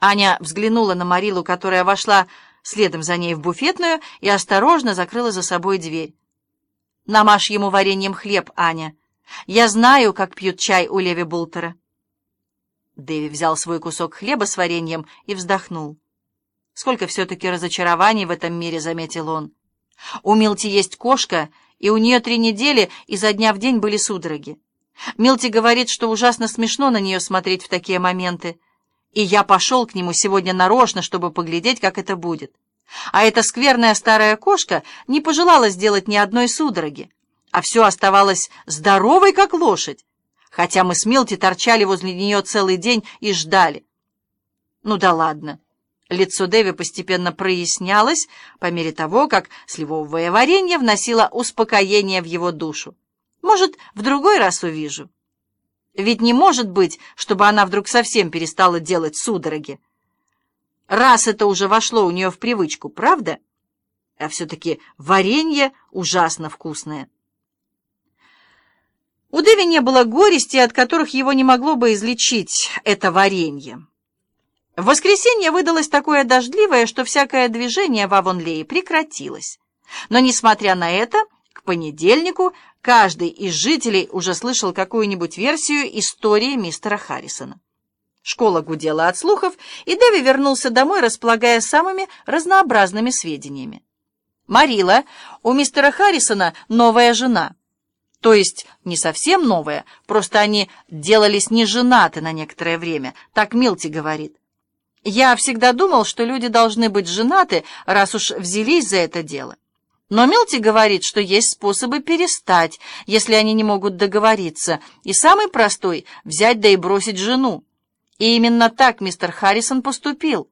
Аня взглянула на Марилу, которая вошла следом за ней в буфетную и осторожно закрыла за собой дверь. «Намажь ему вареньем хлеб, Аня. Я знаю, как пьют чай у Леви Бултера». Дэви взял свой кусок хлеба с вареньем и вздохнул. «Сколько все-таки разочарований в этом мире», — заметил он. «У Милти есть кошка, и у нее три недели изо дня в день были судороги. Милти говорит, что ужасно смешно на нее смотреть в такие моменты, и я пошел к нему сегодня нарочно, чтобы поглядеть, как это будет. А эта скверная старая кошка не пожелала сделать ни одной судороги, а все оставалось здоровой, как лошадь, хотя мы с Милти торчали возле нее целый день и ждали. Ну да ладно. Лицо Дэви постепенно прояснялось по мере того, как сливовое варенье вносило успокоение в его душу. Может, в другой раз увижу. Ведь не может быть, чтобы она вдруг совсем перестала делать судороги. Раз это уже вошло у нее в привычку, правда? А все-таки варенье ужасно вкусное. У Дэви не было горести, от которых его не могло бы излечить это варенье. В воскресенье выдалось такое дождливое, что всякое движение в Авонлее прекратилось. Но, несмотря на это, к понедельнику каждый из жителей уже слышал какую-нибудь версию истории мистера Харрисона. Школа гудела от слухов, и Дэви вернулся домой, располагая самыми разнообразными сведениями. Марила, у мистера Харрисона новая жена. То есть не совсем новая, просто они делались не женаты на некоторое время, так Милти говорит. Я всегда думал, что люди должны быть женаты, раз уж взялись за это дело. Но Милти говорит, что есть способы перестать, если они не могут договориться, и самый простой — взять да и бросить жену. И именно так мистер Харрисон поступил.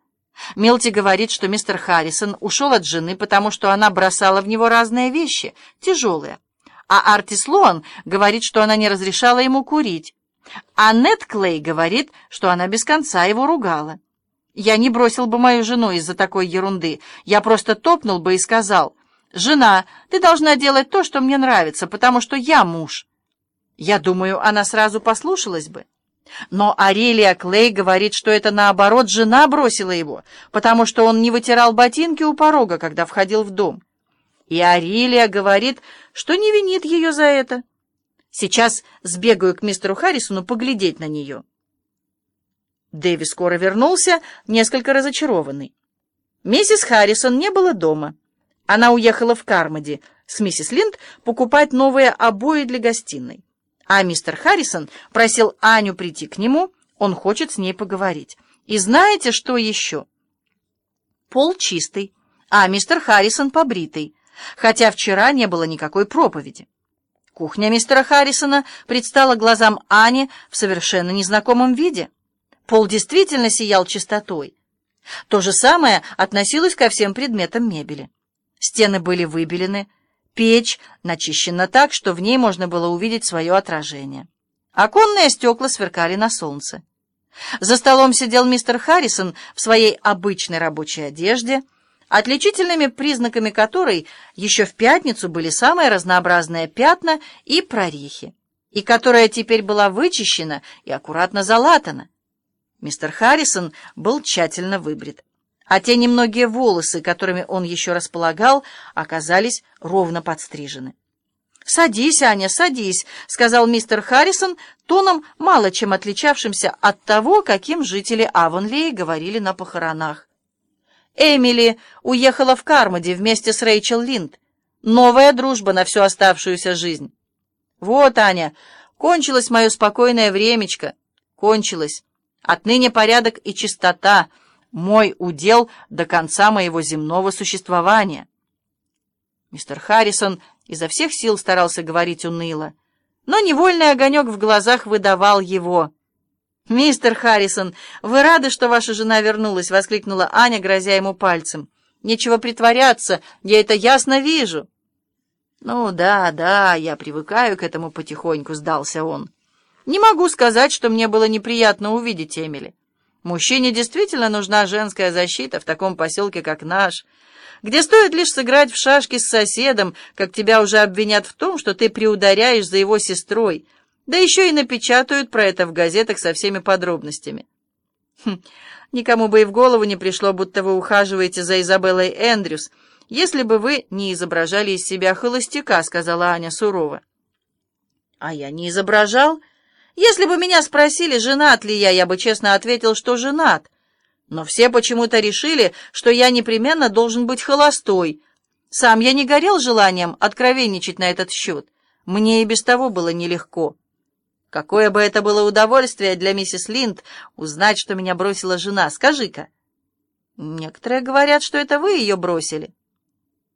Милти говорит, что мистер Харрисон ушел от жены, потому что она бросала в него разные вещи, тяжелые. А Артис Лоан говорит, что она не разрешала ему курить. А Нет Клей говорит, что она без конца его ругала. Я не бросил бы мою жену из-за такой ерунды. Я просто топнул бы и сказал, «Жена, ты должна делать то, что мне нравится, потому что я муж». Я думаю, она сразу послушалась бы. Но Арелия Клей говорит, что это наоборот жена бросила его, потому что он не вытирал ботинки у порога, когда входил в дом. И Арелия говорит, что не винит ее за это. Сейчас сбегаю к мистеру Харрисону поглядеть на нее. Дэви скоро вернулся, несколько разочарованный. Миссис Харрисон не было дома. Она уехала в Кармоди с миссис Линд покупать новые обои для гостиной. А мистер Харрисон просил Аню прийти к нему, он хочет с ней поговорить. И знаете, что еще? Пол чистый, а мистер Харрисон побритый, хотя вчера не было никакой проповеди. Кухня мистера Харрисона предстала глазам Ани в совершенно незнакомом виде. Пол действительно сиял чистотой. То же самое относилось ко всем предметам мебели. Стены были выбелены, печь начищена так, что в ней можно было увидеть свое отражение. Оконные стекла сверкали на солнце. За столом сидел мистер Харрисон в своей обычной рабочей одежде, отличительными признаками которой еще в пятницу были самые разнообразные пятна и прорехи, и которая теперь была вычищена и аккуратно залатана. Мистер Харрисон был тщательно выбрит, а те немногие волосы, которыми он еще располагал, оказались ровно подстрижены. «Садись, Аня, садись», — сказал мистер Харрисон тоном, мало чем отличавшимся от того, каким жители Авонлии говорили на похоронах. Эмили уехала в Кармоди вместе с Рэйчел Линд. Новая дружба на всю оставшуюся жизнь. Вот, Аня, кончилось мое спокойное времечко. Кончилось. Отныне порядок и чистота — мой удел до конца моего земного существования. Мистер Харрисон изо всех сил старался говорить уныло, но невольный огонек в глазах выдавал его. «Мистер Харрисон, вы рады, что ваша жена вернулась?» — воскликнула Аня, грозя ему пальцем. «Нечего притворяться, я это ясно вижу». «Ну да, да, я привыкаю к этому потихоньку», — сдался он. Не могу сказать, что мне было неприятно увидеть Эмили. Мужчине действительно нужна женская защита в таком поселке, как наш, где стоит лишь сыграть в шашки с соседом, как тебя уже обвинят в том, что ты приударяешь за его сестрой, да еще и напечатают про это в газетах со всеми подробностями. Хм, никому бы и в голову не пришло, будто вы ухаживаете за Изабеллой Эндрюс, если бы вы не изображали из себя холостяка, — сказала Аня сурово. А я не изображал. Если бы меня спросили, женат ли я, я бы честно ответил, что женат. Но все почему-то решили, что я непременно должен быть холостой. Сам я не горел желанием откровенничать на этот счет. Мне и без того было нелегко. Какое бы это было удовольствие для миссис Линд узнать, что меня бросила жена. Скажи-ка. Некоторые говорят, что это вы ее бросили.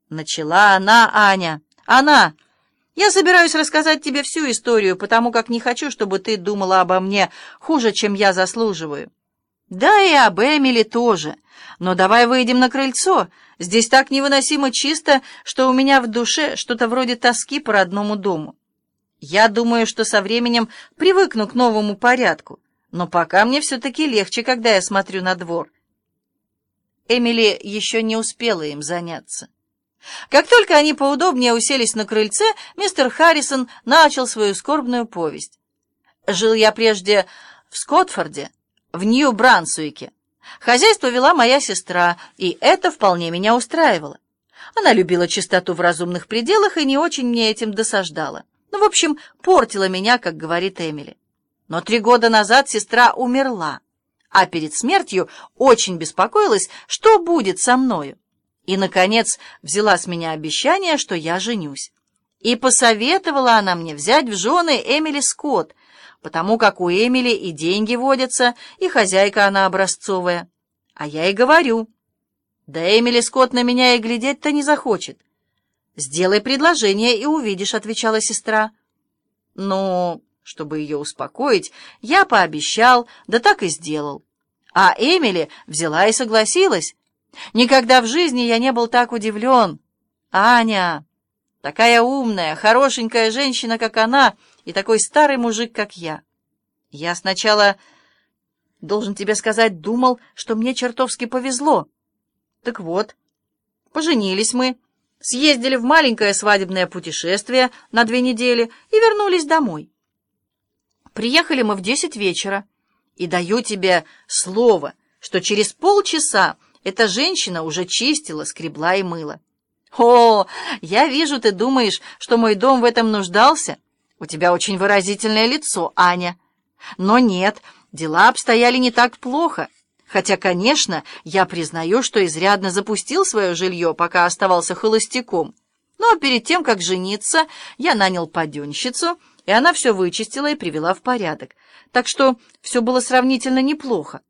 Начала она, Аня. Она. Я собираюсь рассказать тебе всю историю, потому как не хочу, чтобы ты думала обо мне хуже, чем я заслуживаю. Да и об Эмили тоже. Но давай выйдем на крыльцо. Здесь так невыносимо чисто, что у меня в душе что-то вроде тоски по родному дому. Я думаю, что со временем привыкну к новому порядку, но пока мне все-таки легче, когда я смотрю на двор. Эмили еще не успела им заняться. Как только они поудобнее уселись на крыльце, мистер Харрисон начал свою скорбную повесть. «Жил я прежде в Скотфорде, в Нью-Брансуике. Хозяйство вела моя сестра, и это вполне меня устраивало. Она любила чистоту в разумных пределах и не очень мне этим досаждала. Ну, в общем, портила меня, как говорит Эмили. Но три года назад сестра умерла, а перед смертью очень беспокоилась, что будет со мною. И, наконец, взяла с меня обещание, что я женюсь. И посоветовала она мне взять в жены Эмили Скотт, потому как у Эмили и деньги водятся, и хозяйка она образцовая. А я и говорю, да Эмили Скотт на меня и глядеть-то не захочет. «Сделай предложение и увидишь», — отвечала сестра. Но, чтобы ее успокоить, я пообещал, да так и сделал. А Эмили взяла и согласилась. Никогда в жизни я не был так удивлен. Аня, такая умная, хорошенькая женщина, как она, и такой старый мужик, как я. Я сначала, должен тебе сказать, думал, что мне чертовски повезло. Так вот, поженились мы, съездили в маленькое свадебное путешествие на две недели и вернулись домой. Приехали мы в десять вечера, и даю тебе слово, что через полчаса эта женщина уже чистила, скребла и мыла. «О, я вижу, ты думаешь, что мой дом в этом нуждался? У тебя очень выразительное лицо, Аня. Но нет, дела обстояли не так плохо». Хотя, конечно, я признаю, что изрядно запустил свое жилье, пока оставался холостяком. Но перед тем, как жениться, я нанял паденщицу, и она все вычистила и привела в порядок. Так что все было сравнительно неплохо.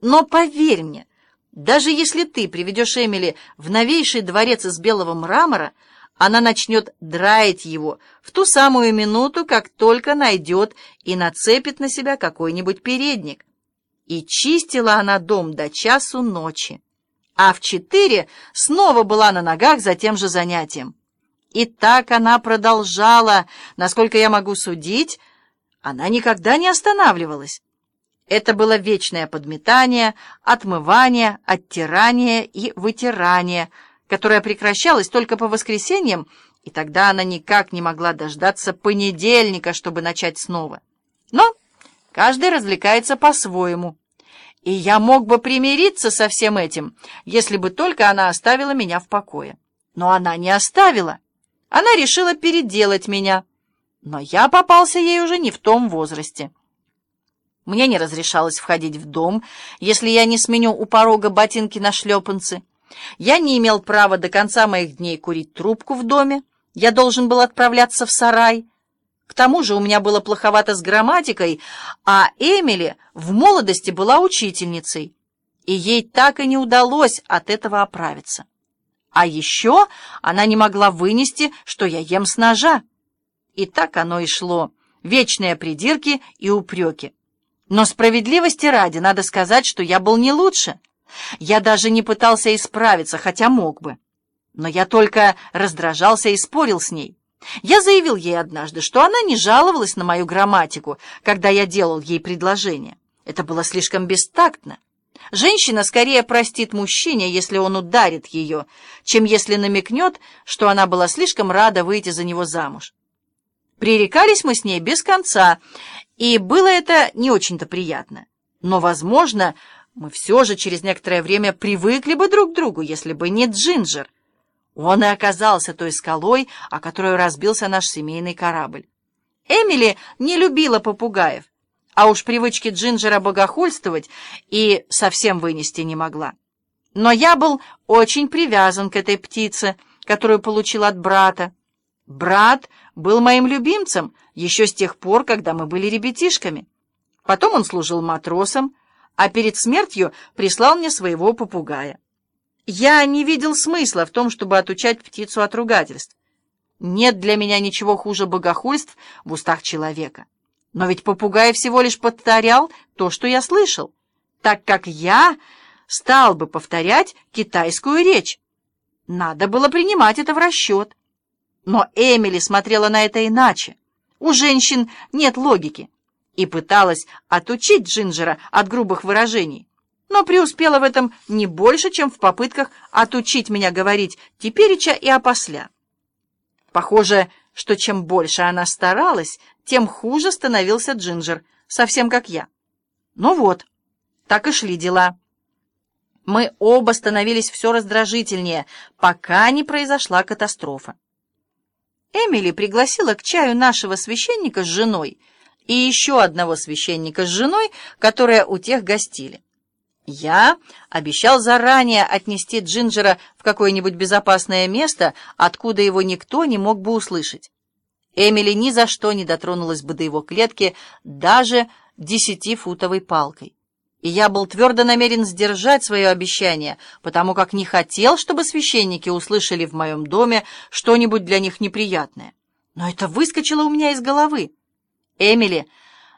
Но поверь мне, даже если ты приведешь Эмили в новейший дворец из белого мрамора, она начнет драить его в ту самую минуту, как только найдет и нацепит на себя какой-нибудь передник. И чистила она дом до часу ночи. А в четыре снова была на ногах за тем же занятием. И так она продолжала, насколько я могу судить, она никогда не останавливалась. Это было вечное подметание, отмывание, оттирание и вытирание, которое прекращалось только по воскресеньям, и тогда она никак не могла дождаться понедельника, чтобы начать снова. Но Каждый развлекается по-своему. И я мог бы примириться со всем этим, если бы только она оставила меня в покое. Но она не оставила. Она решила переделать меня. Но я попался ей уже не в том возрасте. Мне не разрешалось входить в дом, если я не сменю у порога ботинки на шлепанцы. Я не имел права до конца моих дней курить трубку в доме. Я должен был отправляться в сарай. К тому же у меня было плоховато с грамматикой, а Эмили в молодости была учительницей, и ей так и не удалось от этого оправиться. А еще она не могла вынести, что я ем с ножа. И так оно и шло, вечные придирки и упреки. Но справедливости ради надо сказать, что я был не лучше. Я даже не пытался исправиться, хотя мог бы. Но я только раздражался и спорил с ней. Я заявил ей однажды, что она не жаловалась на мою грамматику, когда я делал ей предложение. Это было слишком бестактно. Женщина скорее простит мужчине, если он ударит ее, чем если намекнет, что она была слишком рада выйти за него замуж. Пререкались мы с ней без конца, и было это не очень-то приятно. Но, возможно, Мы все же через некоторое время привыкли бы друг к другу, если бы не Джинджер. Он и оказался той скалой, о которую разбился наш семейный корабль. Эмили не любила попугаев, а уж привычки Джинджера богохульствовать и совсем вынести не могла. Но я был очень привязан к этой птице, которую получил от брата. Брат был моим любимцем еще с тех пор, когда мы были ребятишками. Потом он служил матросом, а перед смертью прислал мне своего попугая. Я не видел смысла в том, чтобы отучать птицу от ругательств. Нет для меня ничего хуже богохульств в устах человека. Но ведь попугай всего лишь повторял то, что я слышал, так как я стал бы повторять китайскую речь. Надо было принимать это в расчет. Но Эмили смотрела на это иначе. У женщин нет логики и пыталась отучить Джинджера от грубых выражений, но преуспела в этом не больше, чем в попытках отучить меня говорить тепереча и опосля. Похоже, что чем больше она старалась, тем хуже становился Джинджер, совсем как я. Ну вот, так и шли дела. Мы оба становились все раздражительнее, пока не произошла катастрофа. Эмили пригласила к чаю нашего священника с женой — и еще одного священника с женой, которые у тех гостили. Я обещал заранее отнести Джинджера в какое-нибудь безопасное место, откуда его никто не мог бы услышать. Эмили ни за что не дотронулась бы до его клетки даже десятифутовой палкой. И я был твердо намерен сдержать свое обещание, потому как не хотел, чтобы священники услышали в моем доме что-нибудь для них неприятное. Но это выскочило у меня из головы. Эмили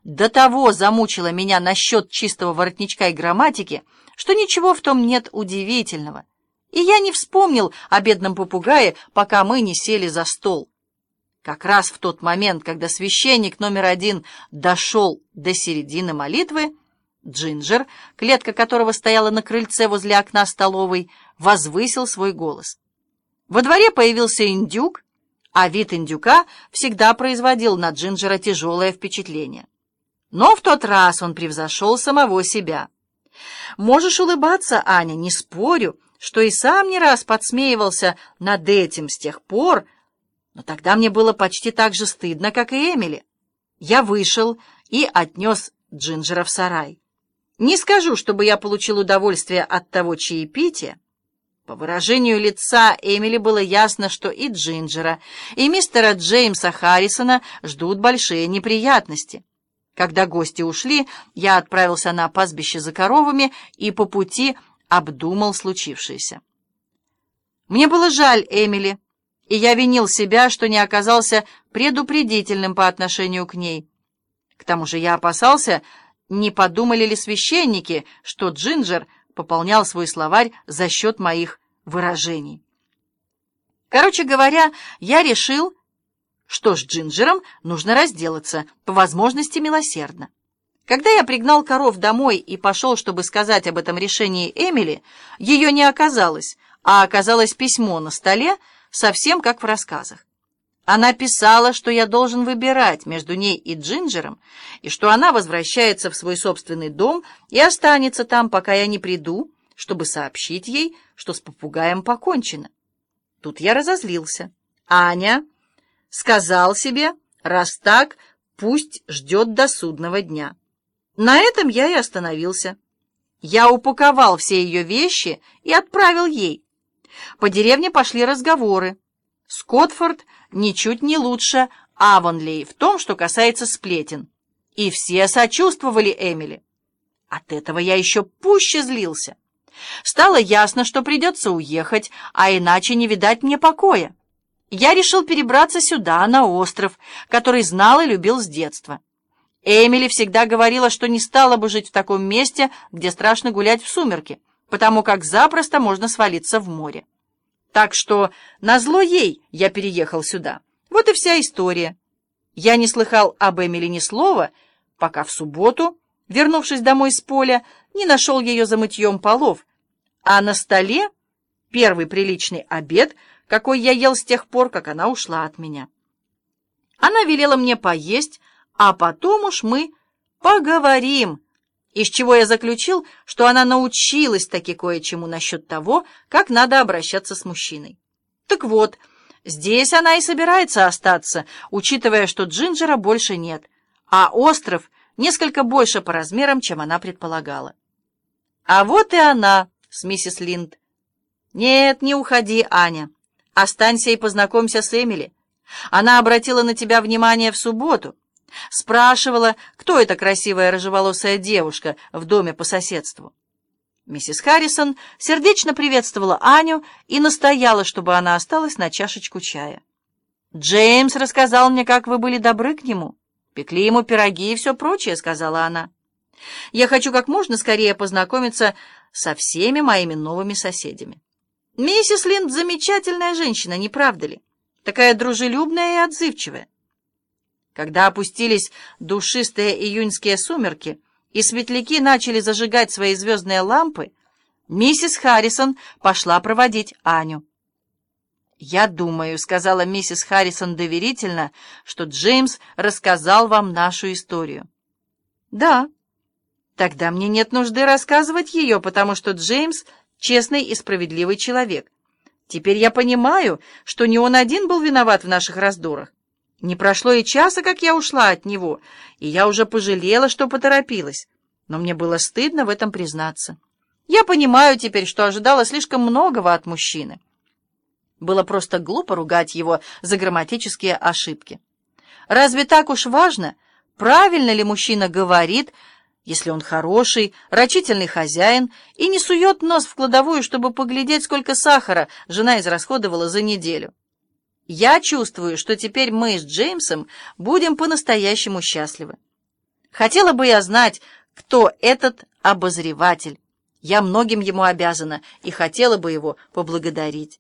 до того замучила меня насчет чистого воротничка и грамматики, что ничего в том нет удивительного. И я не вспомнил о бедном попугае, пока мы не сели за стол. Как раз в тот момент, когда священник номер один дошел до середины молитвы, Джинджер, клетка которого стояла на крыльце возле окна столовой, возвысил свой голос. Во дворе появился индюк, а вид индюка всегда производил на Джинджера тяжелое впечатление. Но в тот раз он превзошел самого себя. Можешь улыбаться, Аня, не спорю, что и сам не раз подсмеивался над этим с тех пор, но тогда мне было почти так же стыдно, как и Эмили. Я вышел и отнес Джинджера в сарай. Не скажу, чтобы я получил удовольствие от того чаепития, по выражению лица Эмили было ясно, что и Джинджера, и мистера Джеймса Харрисона ждут большие неприятности. Когда гости ушли, я отправился на пастбище за коровами и по пути обдумал случившееся. Мне было жаль Эмили, и я винил себя, что не оказался предупредительным по отношению к ней. К тому же я опасался, не подумали ли священники, что Джинджер пополнял свой словарь за счет моих выражений. Короче говоря, я решил, что с Джинджером нужно разделаться, по возможности милосердно. Когда я пригнал коров домой и пошел, чтобы сказать об этом решении Эмили, ее не оказалось, а оказалось письмо на столе, совсем как в рассказах. Она писала, что я должен выбирать между ней и Джинджером, и что она возвращается в свой собственный дом и останется там, пока я не приду, чтобы сообщить ей, что с попугаем покончено. Тут я разозлился. Аня сказал себе, раз так, пусть ждет до судного дня. На этом я и остановился. Я упаковал все ее вещи и отправил ей. По деревне пошли разговоры. Скотфорд ничуть не лучше Авонлей в том, что касается сплетен. И все сочувствовали Эмили. От этого я еще пуще злился. Стало ясно, что придется уехать, а иначе не видать мне покоя. Я решил перебраться сюда, на остров, который знал и любил с детства. Эмили всегда говорила, что не стала бы жить в таком месте, где страшно гулять в сумерки, потому как запросто можно свалиться в море. Так что назло ей я переехал сюда. Вот и вся история. Я не слыхал об Эмили ни слова, пока в субботу, вернувшись домой с поля, не нашел ее за мытьем полов, а на столе первый приличный обед, какой я ел с тех пор, как она ушла от меня. Она велела мне поесть, а потом уж мы поговорим, из чего я заключил, что она научилась таки кое-чему насчет того, как надо обращаться с мужчиной. Так вот, здесь она и собирается остаться, учитывая, что Джинджера больше нет, а остров несколько больше по размерам, чем она предполагала. А вот и она с миссис Линд. Нет, не уходи, Аня. Останься и познакомься с Эмили. Она обратила на тебя внимание в субботу. Спрашивала, кто эта красивая рыжеволосая девушка в доме по соседству. Миссис Харрисон сердечно приветствовала Аню и настояла, чтобы она осталась на чашечку чая. «Джеймс рассказал мне, как вы были добры к нему. Пекли ему пироги и все прочее», — сказала она. «Я хочу как можно скорее познакомиться со всеми моими новыми соседями. Миссис Линд замечательная женщина, не правда ли? Такая дружелюбная и отзывчивая. Когда опустились душистые июньские сумерки, и светляки начали зажигать свои звездные лампы, миссис Харрисон пошла проводить Аню. «Я думаю», — сказала миссис Харрисон доверительно, «что Джеймс рассказал вам нашу историю». «Да». «Тогда мне нет нужды рассказывать ее, потому что Джеймс — честный и справедливый человек. Теперь я понимаю, что не он один был виноват в наших раздорах. Не прошло и часа, как я ушла от него, и я уже пожалела, что поторопилась. Но мне было стыдно в этом признаться. Я понимаю теперь, что ожидала слишком многого от мужчины. Было просто глупо ругать его за грамматические ошибки. Разве так уж важно, правильно ли мужчина говорит, если он хороший, рачительный хозяин и не сует нос в кладовую, чтобы поглядеть, сколько сахара жена израсходовала за неделю? Я чувствую, что теперь мы с Джеймсом будем по-настоящему счастливы. Хотела бы я знать, кто этот обозреватель. Я многим ему обязана и хотела бы его поблагодарить.